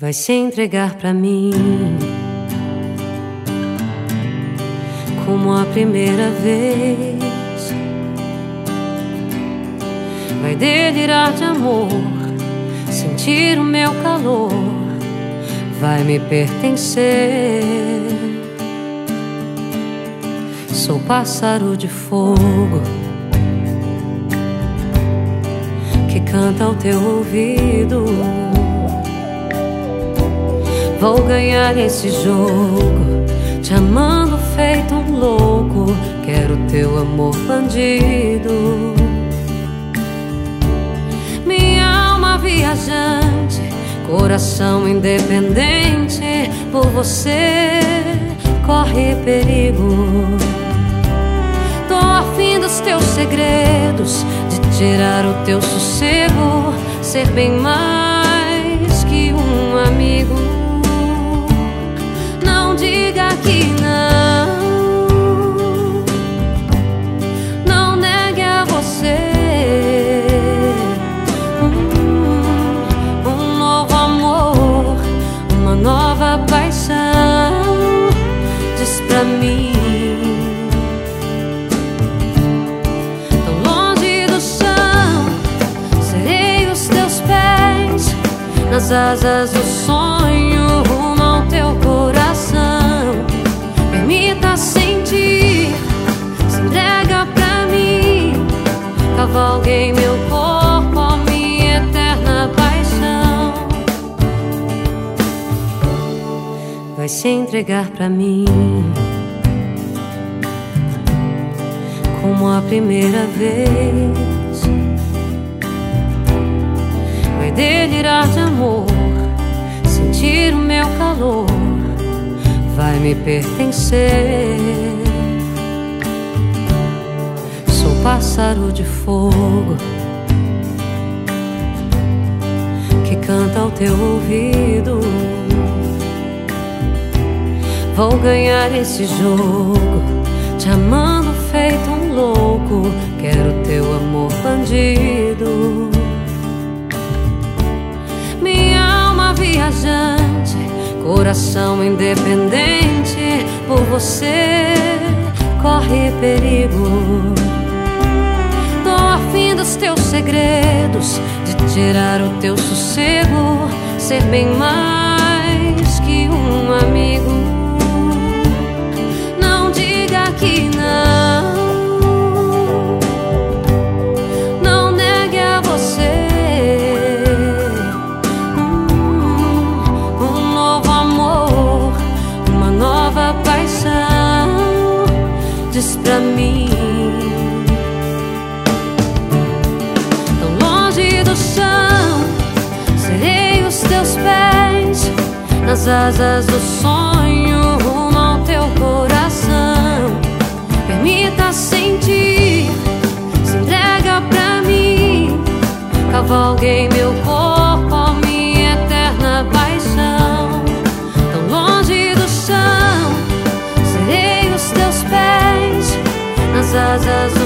vai se entregar pra mim como a primeira vez. Vai delirar de amor, sentir o meu calor, vai me pertencer. Sou pássaro de fogo que canta ao teu ouvido. Vou ganhar esse jogo, te amando feito um louco. Quero teu amor bandido. Minha alma viajante, coração independente. Por você corre perigo. Tô afim dos teus segredos, de tirar o teu sossego, ser bem mais que um amigo. Pra mim. Tão longe do chão, serei os teus pés nas asas do sonho rumo ao teu coração. Permita sentir, se entrega pra mim, cavalguei meu corpo, Vai se entregar pra mim. como a primeira vez. Vai delirar de amor, sentir o meu calor, vai me pertencer. Sou pássaro de fogo Vou ganhar esse jogo, te amando feito um louco, quero teu amor bandido. Minha alma viajante, coração independente, por você corre perigo. Tô afim dos teus segredos, de tirar o teu sossego, ser bem mais que um amigo. Diz pra mim. Tão longe do chão, serei os teus pés nas asas do sonho rumo ao teu coração. Permita sentir, se entrega pra mim, cavalguei meu corpo za za za.